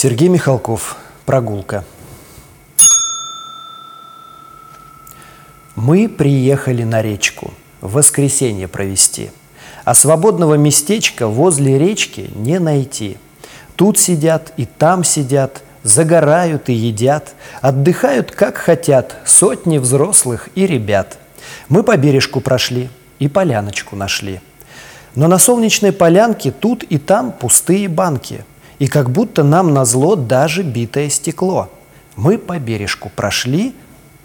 Сергей Михалков. Прогулка. Мы приехали на речку. Воскресенье провести. А свободного местечка возле речки не найти. Тут сидят и там сидят, загорают и едят, отдыхают как хотят сотни взрослых и ребят. Мы по бережку прошли и поляночку нашли. Но на солнечной полянке тут и там пустые банки – и как будто нам назло даже битое стекло. Мы по бережку прошли,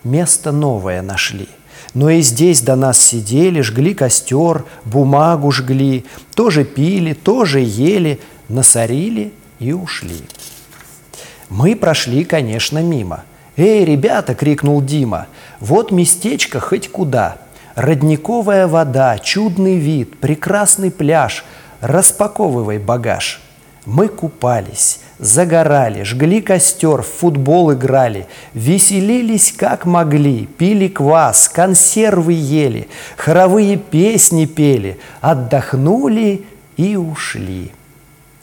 место новое нашли. Но и здесь до нас сидели, жгли костер, бумагу жгли, тоже пили, тоже ели, насорили и ушли. Мы прошли, конечно, мимо. «Эй, ребята!» — крикнул Дима. «Вот местечко хоть куда. Родниковая вода, чудный вид, прекрасный пляж. Распаковывай багаж». Мы купались, загорали, жгли костер, в футбол играли, веселились как могли, пили квас, консервы ели, хоровые песни пели, отдохнули и ушли.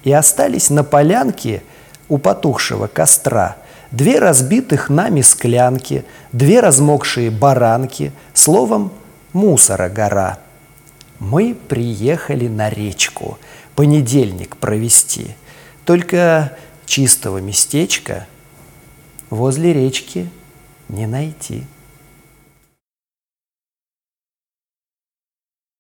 И остались на полянке у потухшего костра две разбитых нами склянки, две размокшие баранки, словом, мусора гора. Мы приехали на речку – понедельник провести. Только чистого местечка возле речки не найти.